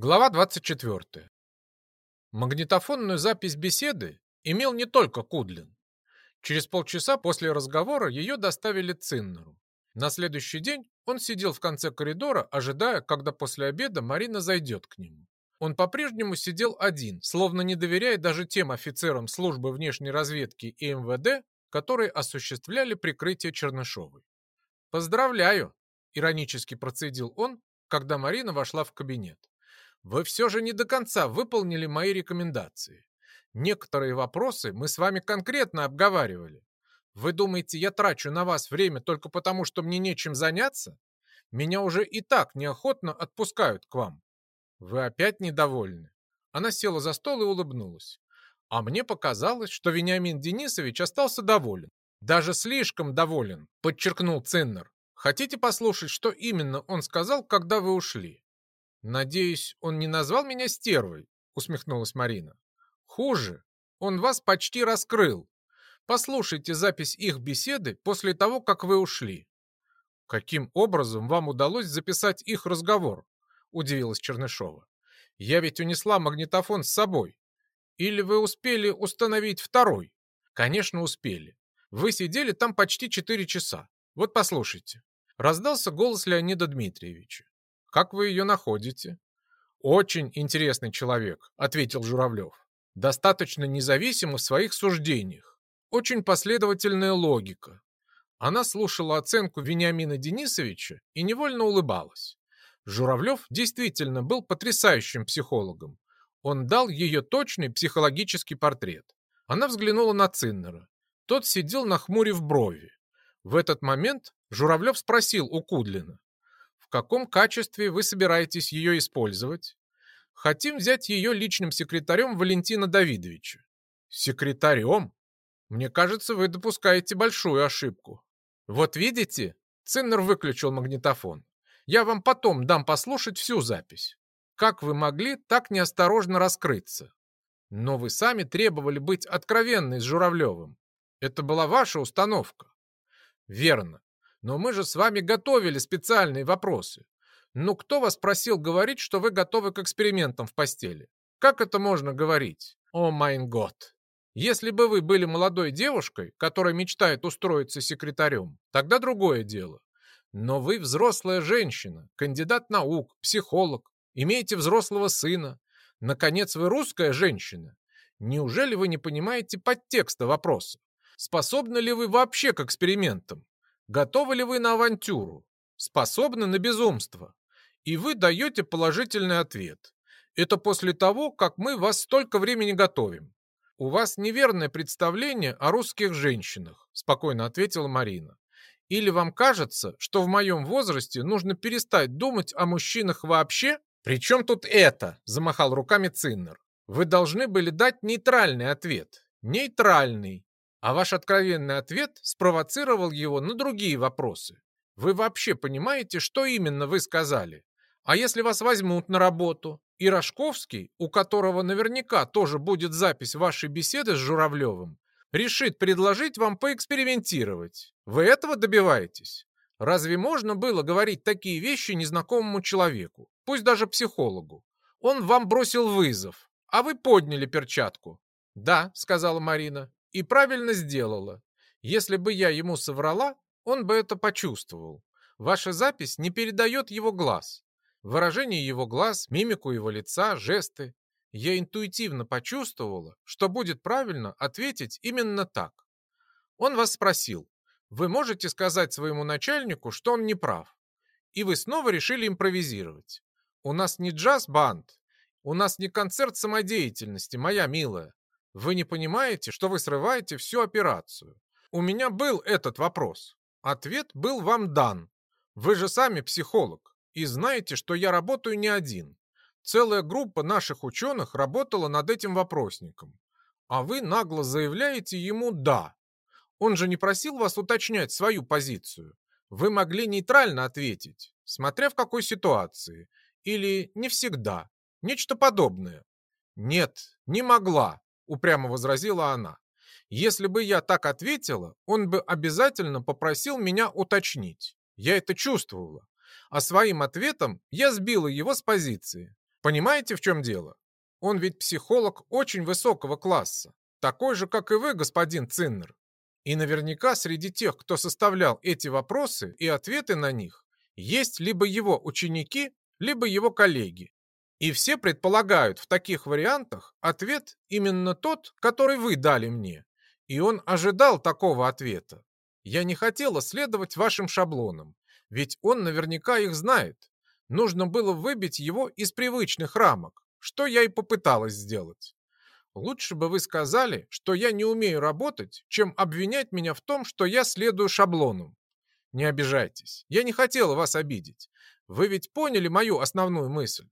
Глава 24. Магнитофонную запись беседы имел не только Кудлин. Через полчаса после разговора ее доставили Циннеру. На следующий день он сидел в конце коридора, ожидая, когда после обеда Марина зайдет к нему. Он по-прежнему сидел один, словно не доверяя даже тем офицерам службы внешней разведки и МВД, которые осуществляли прикрытие Чернышовой. «Поздравляю!» – иронически процедил он, когда Марина вошла в кабинет вы все же не до конца выполнили мои рекомендации. Некоторые вопросы мы с вами конкретно обговаривали. Вы думаете, я трачу на вас время только потому, что мне нечем заняться? Меня уже и так неохотно отпускают к вам. Вы опять недовольны?» Она села за стол и улыбнулась. А мне показалось, что Вениамин Денисович остался доволен. Даже слишком доволен, подчеркнул Циннер. Хотите послушать, что именно он сказал, когда вы ушли? «Надеюсь, он не назвал меня стервой?» — усмехнулась Марина. «Хуже. Он вас почти раскрыл. Послушайте запись их беседы после того, как вы ушли». «Каким образом вам удалось записать их разговор?» — удивилась Чернышова. «Я ведь унесла магнитофон с собой. Или вы успели установить второй?» «Конечно, успели. Вы сидели там почти четыре часа. Вот послушайте». Раздался голос Леонида Дмитриевича. Как вы ее находите?» «Очень интересный человек», — ответил Журавлев. «Достаточно независим в своих суждениях. Очень последовательная логика». Она слушала оценку Вениамина Денисовича и невольно улыбалась. Журавлев действительно был потрясающим психологом. Он дал ее точный психологический портрет. Она взглянула на Циннера. Тот сидел нахмурив брови. В этот момент Журавлев спросил у Кудлина. В каком качестве вы собираетесь ее использовать? Хотим взять ее личным секретарем Валентина Давидовича. Секретарем? Мне кажется, вы допускаете большую ошибку. Вот видите? Циннер выключил магнитофон. Я вам потом дам послушать всю запись. Как вы могли так неосторожно раскрыться? Но вы сами требовали быть откровенной с Журавлевым. Это была ваша установка. Верно. Но мы же с вами готовили специальные вопросы. Ну кто вас просил говорить, что вы готовы к экспериментам в постели? Как это можно говорить? О майн год. Если бы вы были молодой девушкой, которая мечтает устроиться секретарем, тогда другое дело. Но вы взрослая женщина, кандидат наук, психолог, имеете взрослого сына. Наконец, вы русская женщина. Неужели вы не понимаете подтекста вопроса? Способны ли вы вообще к экспериментам? Готовы ли вы на авантюру? Способны на безумство? И вы даете положительный ответ. Это после того, как мы вас столько времени готовим. У вас неверное представление о русских женщинах, спокойно ответила Марина. Или вам кажется, что в моем возрасте нужно перестать думать о мужчинах вообще? Причем тут это? Замахал руками Циннер. Вы должны были дать нейтральный ответ. Нейтральный. А ваш откровенный ответ спровоцировал его на другие вопросы. Вы вообще понимаете, что именно вы сказали? А если вас возьмут на работу, и Рожковский, у которого наверняка тоже будет запись вашей беседы с Журавлевым, решит предложить вам поэкспериментировать. Вы этого добиваетесь? Разве можно было говорить такие вещи незнакомому человеку, пусть даже психологу? Он вам бросил вызов, а вы подняли перчатку. «Да», — сказала Марина, и правильно сделала. Если бы я ему соврала, он бы это почувствовал. Ваша запись не передает его глаз. Выражение его глаз, мимику его лица, жесты. Я интуитивно почувствовала, что будет правильно ответить именно так. Он вас спросил, вы можете сказать своему начальнику, что он не прав. И вы снова решили импровизировать. У нас не джаз-банд, у нас не концерт самодеятельности, моя милая. Вы не понимаете, что вы срываете всю операцию? У меня был этот вопрос. Ответ был вам дан. Вы же сами психолог и знаете, что я работаю не один. Целая группа наших ученых работала над этим вопросником. А вы нагло заявляете ему «да». Он же не просил вас уточнять свою позицию. Вы могли нейтрально ответить, смотря в какой ситуации. Или не всегда. Нечто подобное. Нет, не могла упрямо возразила она. Если бы я так ответила, он бы обязательно попросил меня уточнить. Я это чувствовала. А своим ответом я сбила его с позиции. Понимаете, в чем дело? Он ведь психолог очень высокого класса, такой же, как и вы, господин Циннер. И наверняка среди тех, кто составлял эти вопросы и ответы на них, есть либо его ученики, либо его коллеги. И все предполагают в таких вариантах ответ именно тот, который вы дали мне. И он ожидал такого ответа. Я не хотела следовать вашим шаблонам, ведь он наверняка их знает. Нужно было выбить его из привычных рамок, что я и попыталась сделать. Лучше бы вы сказали, что я не умею работать, чем обвинять меня в том, что я следую шаблонам. Не обижайтесь, я не хотела вас обидеть. Вы ведь поняли мою основную мысль?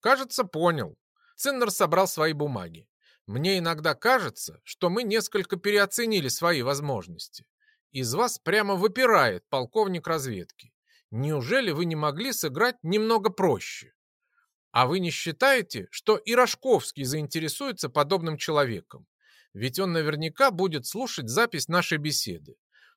Кажется, понял. Циннер собрал свои бумаги. Мне иногда кажется, что мы несколько переоценили свои возможности. Из вас прямо выпирает полковник разведки. Неужели вы не могли сыграть немного проще? А вы не считаете, что и Рожковский заинтересуется подобным человеком? Ведь он наверняка будет слушать запись нашей беседы.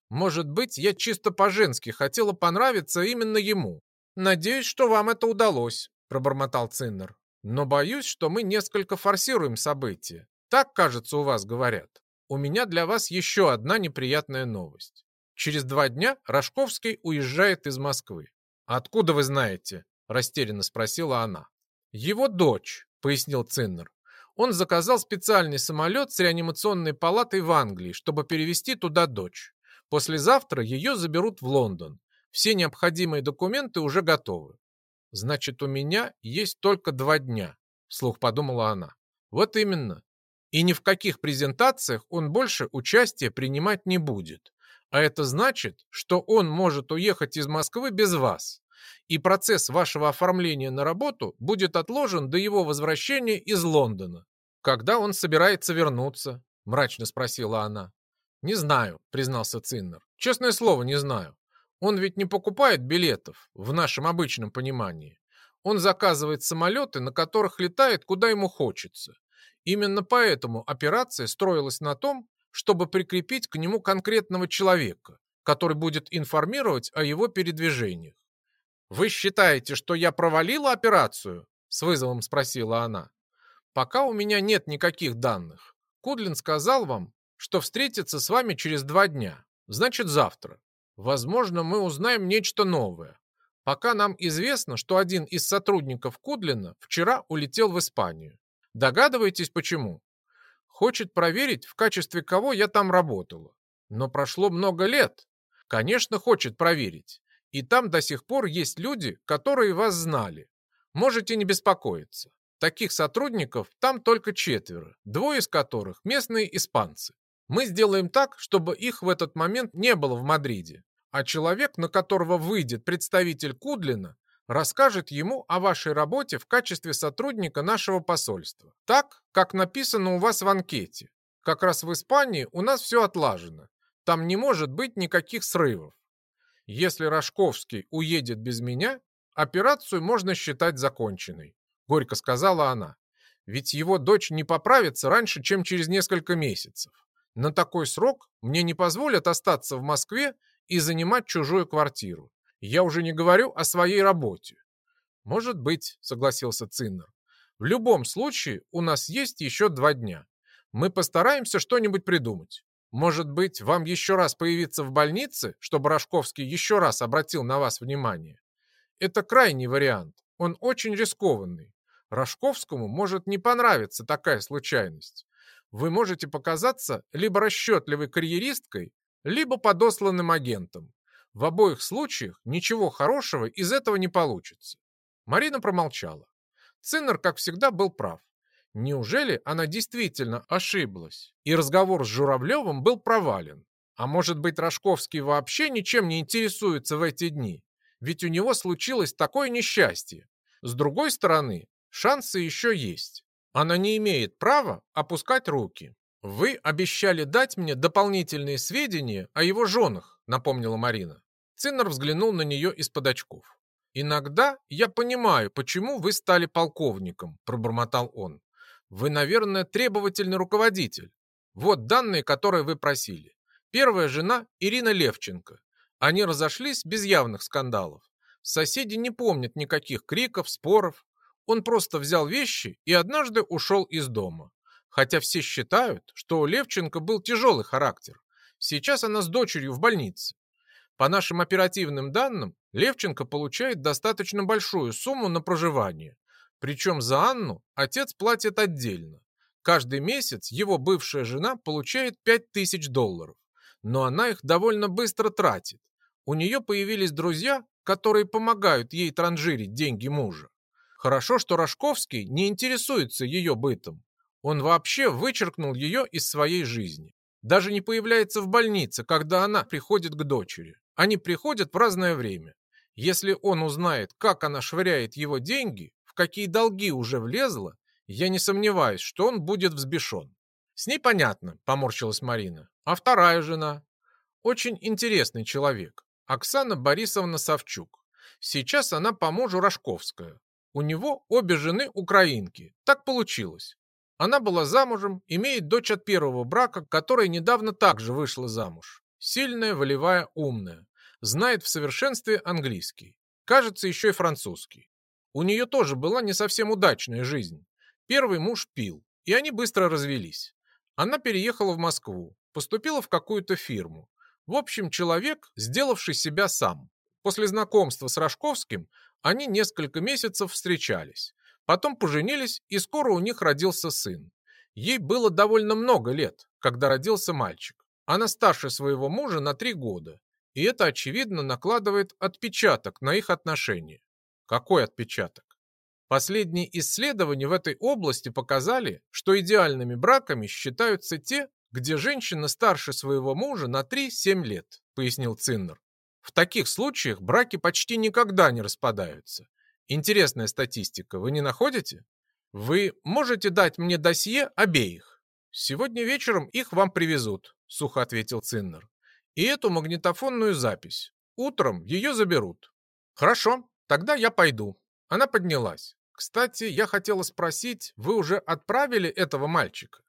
Может быть, я чисто по-женски хотела понравиться именно ему. Надеюсь, что вам это удалось, пробормотал Циннер. Но боюсь, что мы несколько форсируем события. Так, кажется, у вас говорят. У меня для вас еще одна неприятная новость. Через два дня Рожковский уезжает из Москвы. «Откуда вы знаете?» – растерянно спросила она. «Его дочь», – пояснил Циннер. «Он заказал специальный самолет с реанимационной палатой в Англии, чтобы перевести туда дочь. Послезавтра ее заберут в Лондон. Все необходимые документы уже готовы. Значит, у меня есть только два дня, вслух подумала она. Вот именно. И ни в каких презентациях он больше участия принимать не будет. А это значит, что он может уехать из Москвы без вас и процесс вашего оформления на работу будет отложен до его возвращения из Лондона. Когда он собирается вернуться? Мрачно спросила она. Не знаю, признался Циннер. Честное слово, не знаю. Он ведь не покупает билетов в нашем обычном понимании. Он заказывает самолеты, на которых летает куда ему хочется. Именно поэтому операция строилась на том, чтобы прикрепить к нему конкретного человека, который будет информировать о его передвижениях. «Вы считаете, что я провалила операцию?» — с вызовом спросила она. «Пока у меня нет никаких данных. Кудлин сказал вам, что встретится с вами через два дня. Значит, завтра. Возможно, мы узнаем нечто новое. Пока нам известно, что один из сотрудников Кудлина вчера улетел в Испанию. Догадываетесь, почему? Хочет проверить, в качестве кого я там работала. Но прошло много лет. Конечно, хочет проверить. И там до сих пор есть люди, которые вас знали. Можете не беспокоиться. Таких сотрудников там только четверо, двое из которых местные испанцы. Мы сделаем так, чтобы их в этот момент не было в Мадриде. А человек, на которого выйдет представитель Кудлина, расскажет ему о вашей работе в качестве сотрудника нашего посольства. Так, как написано у вас в анкете. Как раз в Испании у нас все отлажено. Там не может быть никаких срывов. Если Рожковский уедет без меня, операцию можно считать законченной, горько сказала она. Ведь его дочь не поправится раньше, чем через несколько месяцев. На такой срок мне не позволят остаться в Москве и занимать чужую квартиру. Я уже не говорю о своей работе. Может быть, согласился Циннер. В любом случае, у нас есть еще два дня. Мы постараемся что-нибудь придумать. Может быть, вам еще раз появиться в больнице, чтобы Рожковский еще раз обратил на вас внимание? Это крайний вариант. Он очень рискованный. Рожковскому может не понравиться такая случайность. Вы можете показаться либо расчетливой карьеристкой, либо подосланным агентом. В обоих случаях ничего хорошего из этого не получится. Марина промолчала. Циннер, как всегда, был прав. Неужели она действительно ошиблась, и разговор с Журавлевым был провален? А может быть, Рожковский вообще ничем не интересуется в эти дни? Ведь у него случилось такое несчастье. С другой стороны, шансы еще есть. Она не имеет права опускать руки. «Вы обещали дать мне дополнительные сведения о его женах», напомнила Марина. Циннер взглянул на нее из-под очков. «Иногда я понимаю, почему вы стали полковником», пробормотал он. Вы, наверное, требовательный руководитель. Вот данные, которые вы просили. Первая жена Ирина Левченко. Они разошлись без явных скандалов. Соседи не помнят никаких криков, споров. Он просто взял вещи и однажды ушел из дома. Хотя все считают, что у Левченко был тяжелый характер. Сейчас она с дочерью в больнице. По нашим оперативным данным, Левченко получает достаточно большую сумму на проживание. Причем за Анну отец платит отдельно. Каждый месяц его бывшая жена получает 5000 долларов. Но она их довольно быстро тратит. У нее появились друзья, которые помогают ей транжирить деньги мужа. Хорошо, что Рожковский не интересуется ее бытом. Он вообще вычеркнул ее из своей жизни. Даже не появляется в больнице, когда она приходит к дочери. Они приходят в разное время. Если он узнает, как она швыряет его деньги, в какие долги уже влезла, я не сомневаюсь, что он будет взбешен. С ней понятно, поморщилась Марина. А вторая жена? Очень интересный человек. Оксана Борисовна Савчук. Сейчас она по мужу Рожковская. У него обе жены украинки. Так получилось. Она была замужем, имеет дочь от первого брака, которая недавно также вышла замуж. Сильная, волевая, умная. Знает в совершенстве английский. Кажется, еще и французский. У нее тоже была не совсем удачная жизнь. Первый муж пил, и они быстро развелись. Она переехала в Москву, поступила в какую-то фирму. В общем, человек, сделавший себя сам. После знакомства с Рожковским они несколько месяцев встречались. Потом поженились, и скоро у них родился сын. Ей было довольно много лет, когда родился мальчик. Она старше своего мужа на три года, и это, очевидно, накладывает отпечаток на их отношения. Какой отпечаток? Последние исследования в этой области показали, что идеальными браками считаются те, где женщина старше своего мужа на 3-7 лет, пояснил Циннер. В таких случаях браки почти никогда не распадаются. Интересная статистика, вы не находите? Вы можете дать мне досье обеих? Сегодня вечером их вам привезут, сухо ответил Циннер. И эту магнитофонную запись. Утром ее заберут. Хорошо, тогда я пойду. Она поднялась. Кстати, я хотела спросить, вы уже отправили этого мальчика?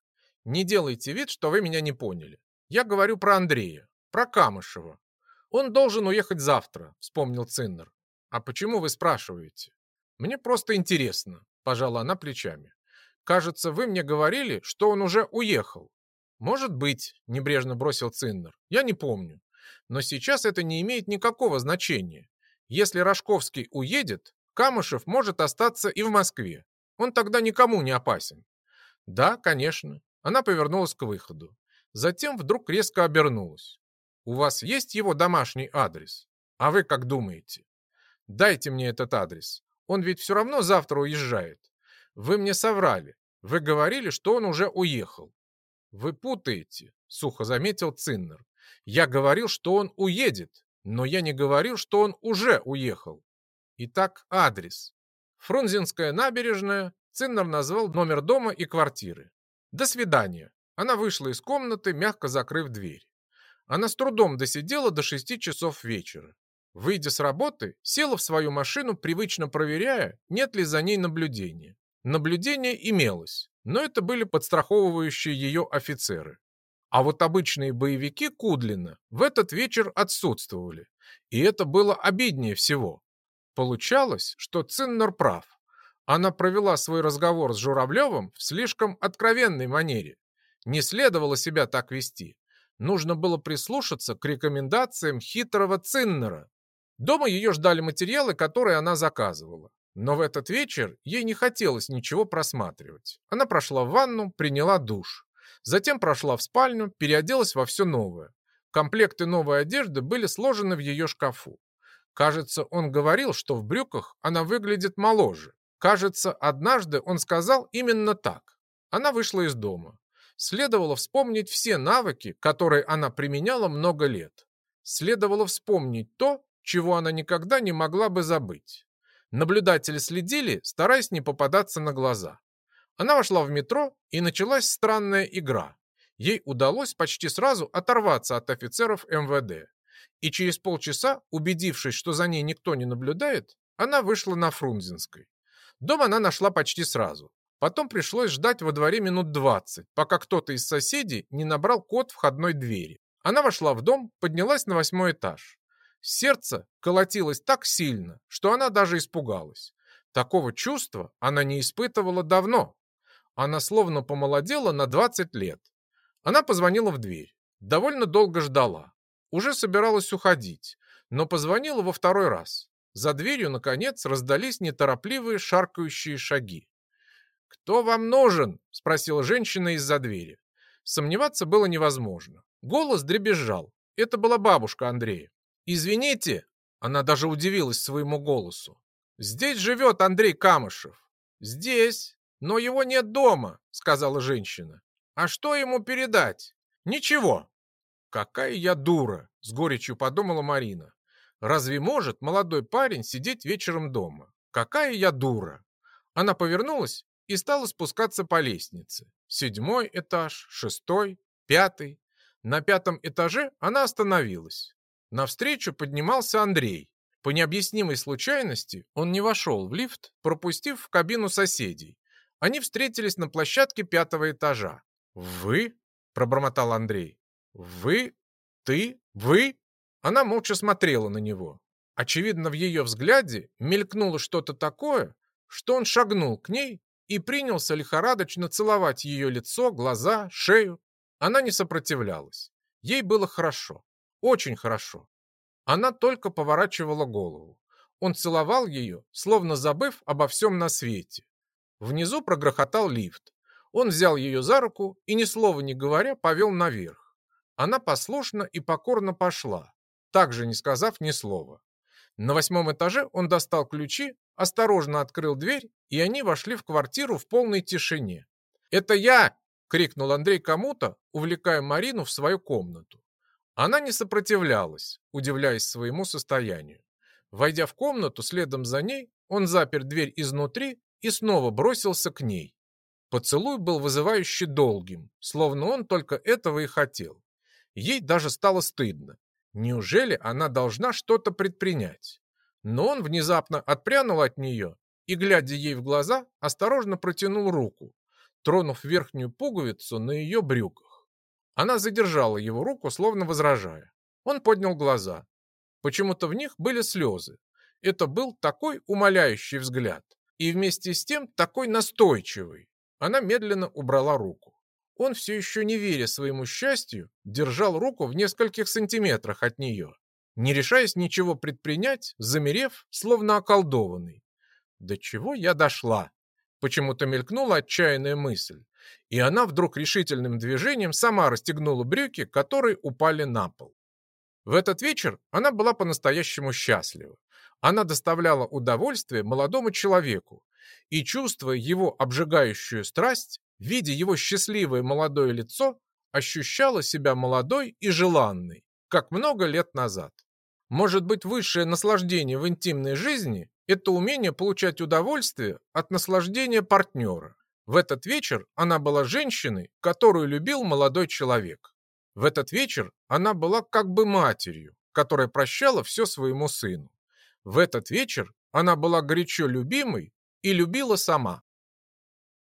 Не делайте вид, что вы меня не поняли. Я говорю про Андрея, про Камышева. Он должен уехать завтра, вспомнил Циннер. А почему вы спрашиваете? Мне просто интересно, пожала она плечами. Кажется, вы мне говорили, что он уже уехал. Может быть, небрежно бросил Циннер. Я не помню. Но сейчас это не имеет никакого значения. Если Рожковский уедет, Камышев может остаться и в Москве. Он тогда никому не опасен. Да, конечно. Она повернулась к выходу. Затем вдруг резко обернулась. «У вас есть его домашний адрес? А вы как думаете? Дайте мне этот адрес. Он ведь все равно завтра уезжает. Вы мне соврали. Вы говорили, что он уже уехал. Вы путаете, сухо заметил Циннер. Я говорил, что он уедет, но я не говорил, что он уже уехал. Итак, адрес. Фрунзенская набережная. Циннер назвал номер дома и квартиры. «До свидания». Она вышла из комнаты, мягко закрыв дверь. Она с трудом досидела до шести часов вечера. Выйдя с работы, села в свою машину, привычно проверяя, нет ли за ней наблюдения. Наблюдение имелось, но это были подстраховывающие ее офицеры. А вот обычные боевики Кудлина в этот вечер отсутствовали, и это было обиднее всего. Получалось, что Циннер прав. Она провела свой разговор с Журавлевым в слишком откровенной манере. Не следовало себя так вести. Нужно было прислушаться к рекомендациям хитрого Циннера. Дома ее ждали материалы, которые она заказывала. Но в этот вечер ей не хотелось ничего просматривать. Она прошла в ванну, приняла душ. Затем прошла в спальню, переоделась во все новое. Комплекты новой одежды были сложены в ее шкафу. Кажется, он говорил, что в брюках она выглядит моложе. Кажется, однажды он сказал именно так. Она вышла из дома. Следовало вспомнить все навыки, которые она применяла много лет. Следовало вспомнить то, чего она никогда не могла бы забыть. Наблюдатели следили, стараясь не попадаться на глаза. Она вошла в метро, и началась странная игра. Ей удалось почти сразу оторваться от офицеров МВД. И через полчаса, убедившись, что за ней никто не наблюдает, она вышла на Фрунзенской. Дом она нашла почти сразу. Потом пришлось ждать во дворе минут 20, пока кто-то из соседей не набрал код входной двери. Она вошла в дом, поднялась на восьмой этаж. Сердце колотилось так сильно, что она даже испугалась. Такого чувства она не испытывала давно. Она словно помолодела на 20 лет. Она позвонила в дверь. Довольно долго ждала. Уже собиралась уходить, но позвонила во второй раз. За дверью, наконец, раздались неторопливые шаркающие шаги. «Кто вам нужен?» – спросила женщина из-за двери. Сомневаться было невозможно. Голос дребезжал. Это была бабушка Андрея. «Извините!» – она даже удивилась своему голосу. «Здесь живет Андрей Камышев». «Здесь, но его нет дома», – сказала женщина. «А что ему передать?» «Ничего». «Какая я дура!» – с горечью подумала Марина. «Разве может молодой парень сидеть вечером дома? Какая я дура!» Она повернулась и стала спускаться по лестнице. Седьмой этаж, шестой, пятый. На пятом этаже она остановилась. Навстречу поднимался Андрей. По необъяснимой случайности он не вошел в лифт, пропустив в кабину соседей. Они встретились на площадке пятого этажа. «Вы?» – пробормотал Андрей. «Вы? Ты? Вы?» Она молча смотрела на него. Очевидно, в ее взгляде мелькнуло что-то такое, что он шагнул к ней и принялся лихорадочно целовать ее лицо, глаза, шею. Она не сопротивлялась. Ей было хорошо, очень хорошо. Она только поворачивала голову. Он целовал ее, словно забыв обо всем на свете. Внизу прогрохотал лифт. Он взял ее за руку и, ни слова не говоря, повел наверх. Она послушно и покорно пошла, также не сказав ни слова. На восьмом этаже он достал ключи осторожно открыл дверь, и они вошли в квартиру в полной тишине. «Это я!» — крикнул Андрей кому-то, увлекая Марину в свою комнату. Она не сопротивлялась, удивляясь своему состоянию. Войдя в комнату следом за ней, он запер дверь изнутри и снова бросился к ней. Поцелуй был вызывающе долгим, словно он только этого и хотел. Ей даже стало стыдно. Неужели она должна что-то предпринять? Но он внезапно отпрянул от нее и, глядя ей в глаза, осторожно протянул руку, тронув верхнюю пуговицу на ее брюках. Она задержала его руку, словно возражая. Он поднял глаза. Почему-то в них были слезы. Это был такой умоляющий взгляд. И вместе с тем такой настойчивый. Она медленно убрала руку. Он, все еще не веря своему счастью, держал руку в нескольких сантиметрах от нее не решаясь ничего предпринять, замерев, словно околдованный. До чего я дошла? Почему-то мелькнула отчаянная мысль, и она вдруг решительным движением сама расстегнула брюки, которые упали на пол. В этот вечер она была по-настоящему счастлива. Она доставляла удовольствие молодому человеку, и, чувствуя его обжигающую страсть, видя его счастливое молодое лицо, ощущала себя молодой и желанной, как много лет назад. Может быть, высшее наслаждение в интимной жизни – это умение получать удовольствие от наслаждения партнера. В этот вечер она была женщиной, которую любил молодой человек. В этот вечер она была как бы матерью, которая прощала все своему сыну. В этот вечер она была горячо любимой и любила сама.